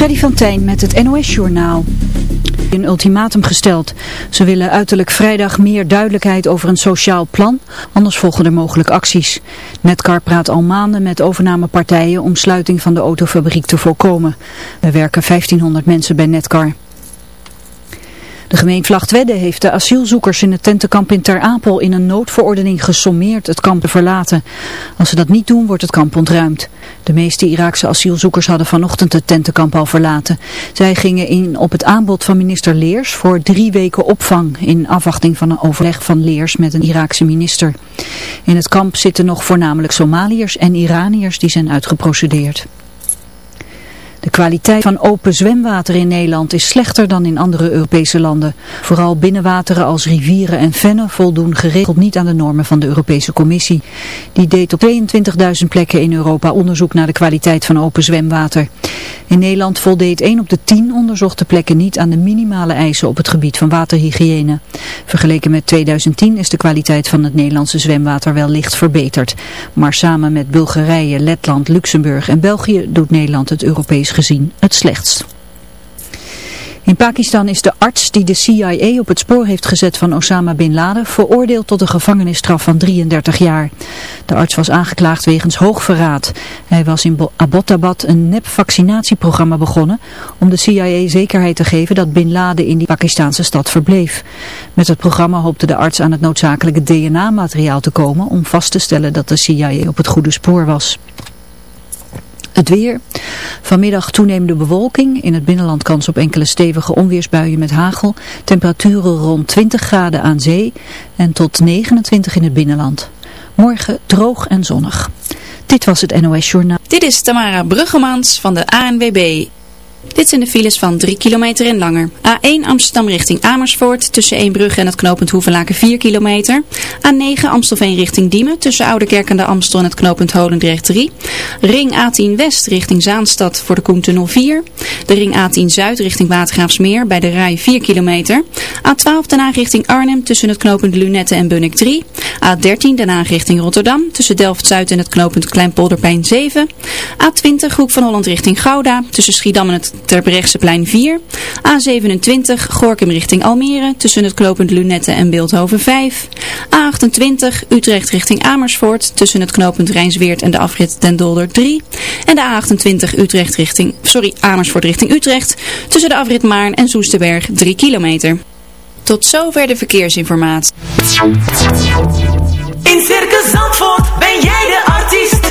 Freddy van Tijn met het NOS-journaal. Een ultimatum gesteld. Ze willen uiterlijk vrijdag meer duidelijkheid over een sociaal plan, anders volgen er mogelijk acties. Netcar praat al maanden met overnamepartijen om sluiting van de autofabriek te voorkomen. Er werken 1500 mensen bij Netcar. De gemeente Vlachtwedde heeft de asielzoekers in het tentenkamp in Ter Apel in een noodverordening gesommeerd het kamp te verlaten. Als ze dat niet doen, wordt het kamp ontruimd. De meeste Iraakse asielzoekers hadden vanochtend het tentenkamp al verlaten. Zij gingen in op het aanbod van minister Leers voor drie weken opvang in afwachting van een overleg van Leers met een Iraakse minister. In het kamp zitten nog voornamelijk Somaliërs en Iraniërs die zijn uitgeprocedeerd. De kwaliteit van open zwemwater in Nederland is slechter dan in andere Europese landen. Vooral binnenwateren als rivieren en vennen voldoen geregeld niet aan de normen van de Europese Commissie. Die deed op 22.000 plekken in Europa onderzoek naar de kwaliteit van open zwemwater. In Nederland voldeed 1 op de 10 onderzochte plekken niet aan de minimale eisen op het gebied van waterhygiëne. Vergeleken met 2010 is de kwaliteit van het Nederlandse zwemwater wel licht verbeterd. Maar samen met Bulgarije, Letland, Luxemburg en België doet Nederland het Gezien het slechtst. In Pakistan is de arts die de CIA op het spoor heeft gezet van Osama Bin Laden veroordeeld tot een gevangenisstraf van 33 jaar. De arts was aangeklaagd wegens hoogverraad. Hij was in Abbottabad een nep-vaccinatieprogramma begonnen om de CIA zekerheid te geven dat Bin Laden in die Pakistanse stad verbleef. Met het programma hoopte de arts aan het noodzakelijke DNA-materiaal te komen om vast te stellen dat de CIA op het goede spoor was. Het weer. Vanmiddag toenemende bewolking. In het binnenland kans op enkele stevige onweersbuien met hagel. Temperaturen rond 20 graden aan zee en tot 29 in het binnenland. Morgen droog en zonnig. Dit was het NOS Journaal. Dit is Tamara Bruggemans van de ANWB. Dit zijn de files van 3 kilometer en langer. A1 Amsterdam richting Amersfoort tussen Eembrugge en het knooppunt Hoevelaken 4 kilometer. A9 Amstelveen richting Diemen tussen Oudekerk en de Amstel en het knooppunt Holendrecht 3. Ring A10 West richting Zaanstad voor de Koentunnel 4. De ring A10 Zuid richting Watergraafsmeer bij de Rij 4 kilometer. A12 daarna richting Arnhem tussen het knooppunt Lunette en Bunnik 3. A13 daarna richting Rotterdam tussen Delft-Zuid en het knooppunt Kleinpolderpijn 7. A20 Hoek van Holland richting Gouda tussen Schiedam en het plein 4. A27 Gorkum richting Almere tussen het knooppunt Lunette en Beeldhoven 5. A28 Utrecht richting Amersfoort tussen het knooppunt Rijnsweert en de afrit Den Dolder 3. En de A28 Utrecht richting, sorry, Amersfoort richting Utrecht tussen de afrit Maarn en Soesterberg 3 kilometer. Tot zover de verkeersinformatie. In Circus Zandvoort ben jij de artiest.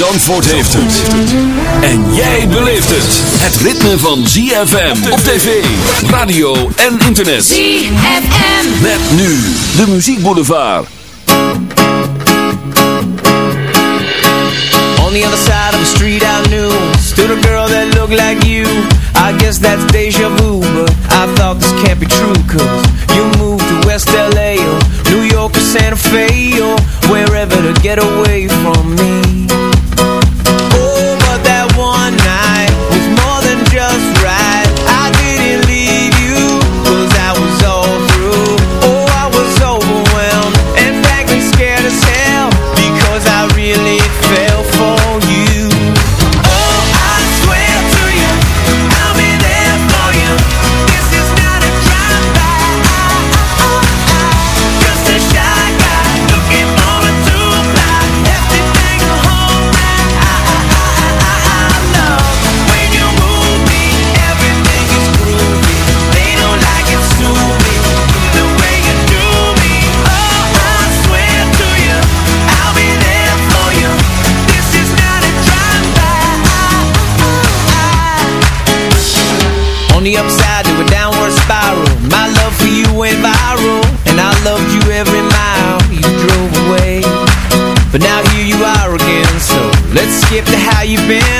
Zandvoort heeft het. En jij beleeft het. Het ritme van ZFM op tv, radio en internet. ZFM. Met nu de muziekboulevard. On the other side of the street I knew Stood a girl that looked like you I guess that's deja vu But I thought this can't be true Cause you moved to West LA Or New York or Santa Fe Or wherever to get away from me skip to how you've been.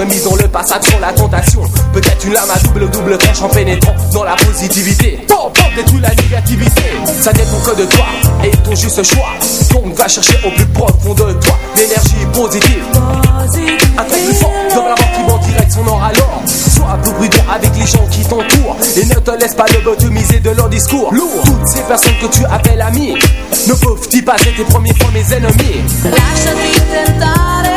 Remisons le passage sur la tentation. Peut-être une lame à double double cache en pénétrant dans la positivité. Bon, bon, détruis la négativité. Ça dépend que de toi et ton juste choix. Donc va chercher au plus profond de toi l'énergie positive. Un truc plus fort dans la mort qui vend direct son or alors. Sois plus prudent avec les gens qui t'entourent et ne te laisse pas lobotomiser de leur discours. Lourd. Toutes ces personnes que tu appelles amis ne peuvent-ils pas être tes premiers fois mes ennemis? Lasciati tentare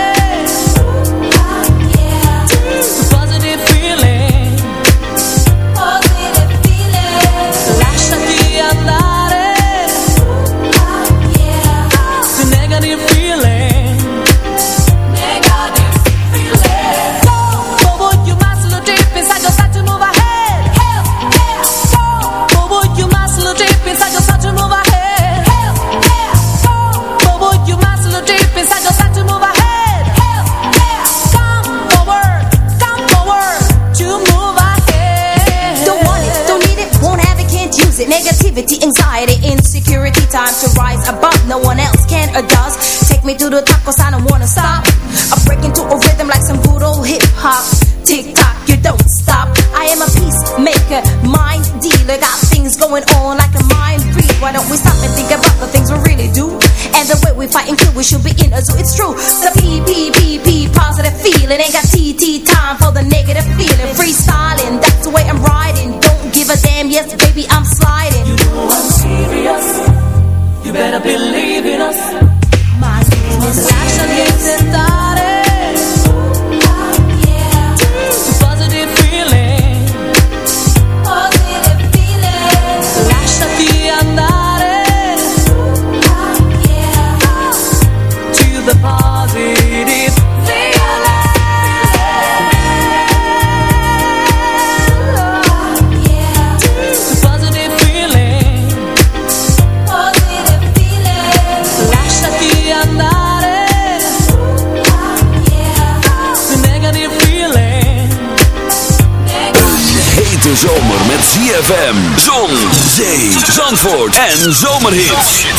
en zomerhits.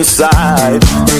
Inside.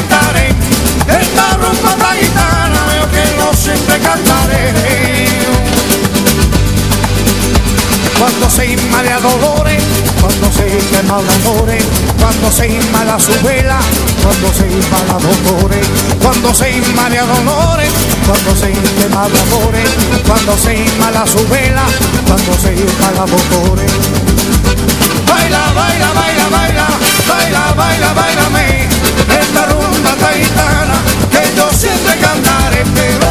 Siempre cantaré. Cuando se inmala dolores, cuando se quema amores, cuando se inmala su vela, cuando se inmala dolores, cuando se inmala dolores, cuando se quema amores, cuando se inmala su vela, cuando se inmala dolores. Baila, baila, baila, baila, baila, baila, baila, esta rumba taitana que yo siempre cantaré, pero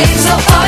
waves are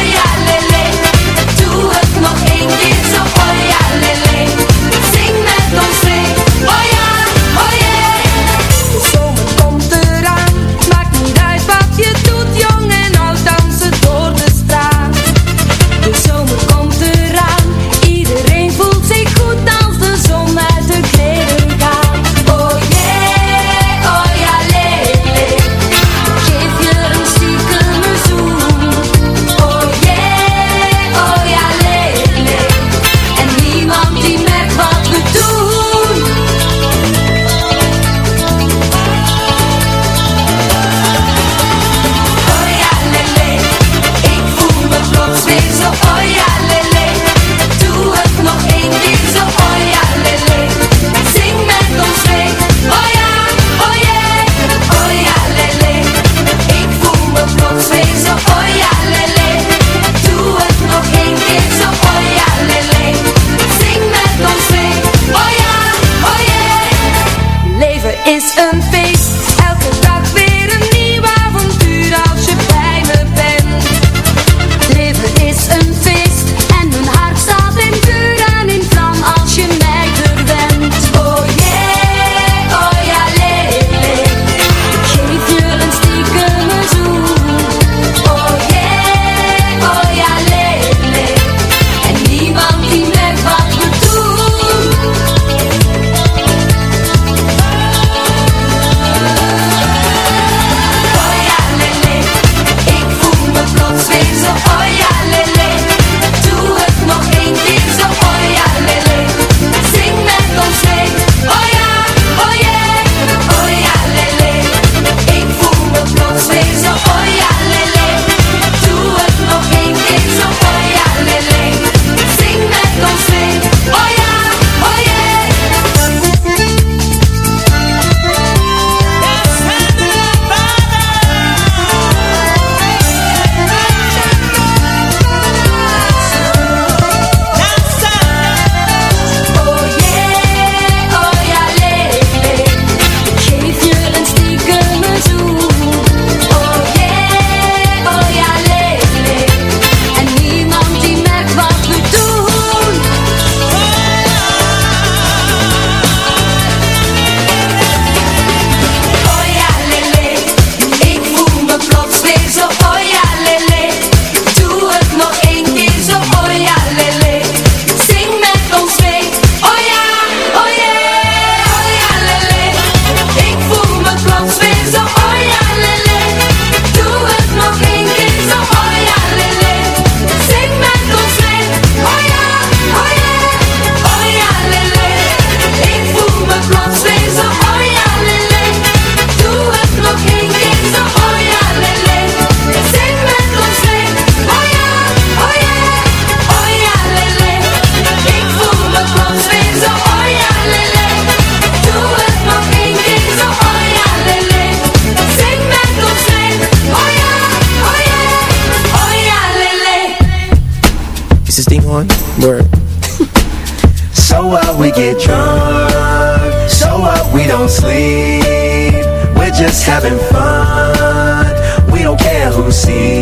see.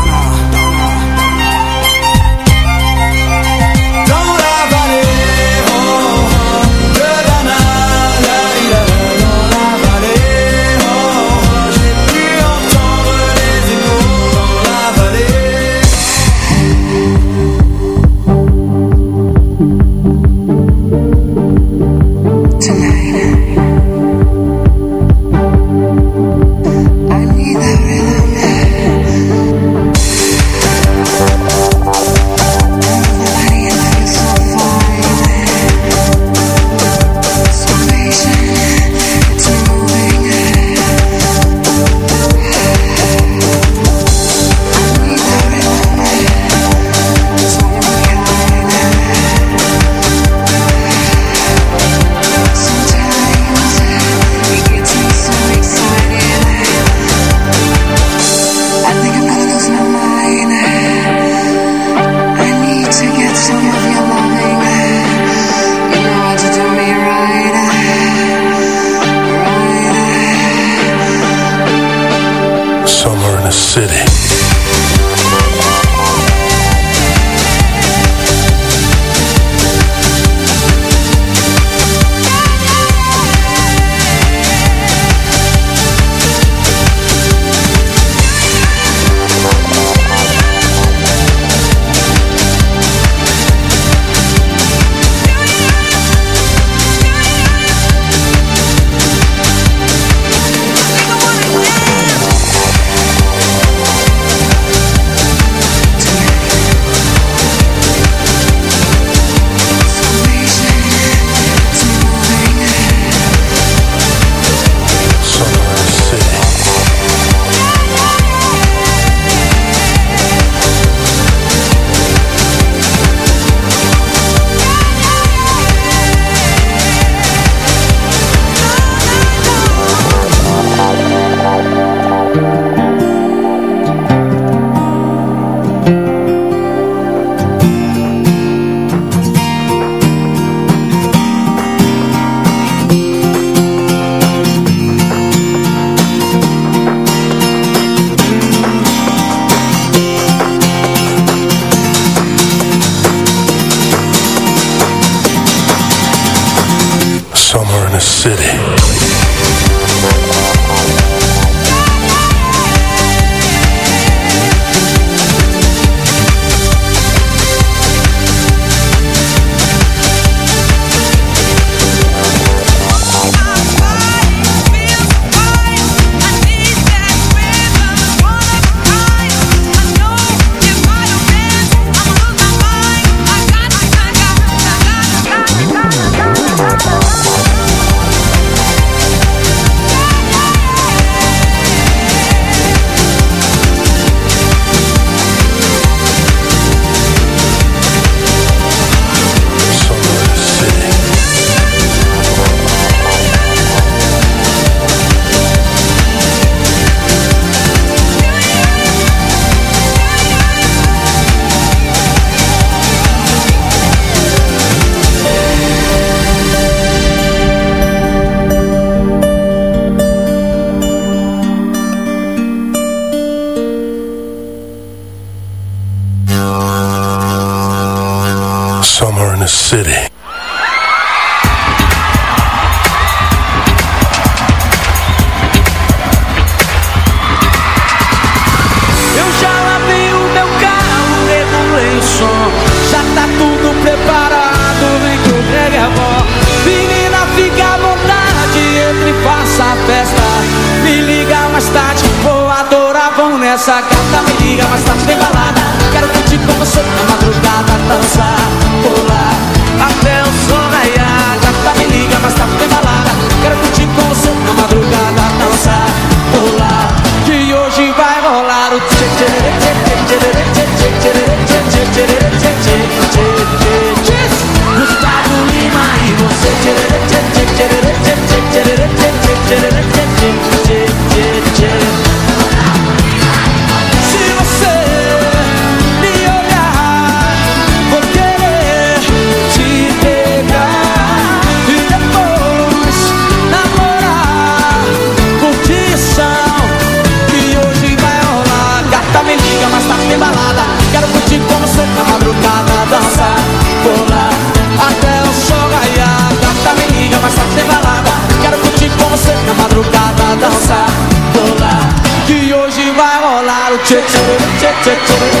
check, check.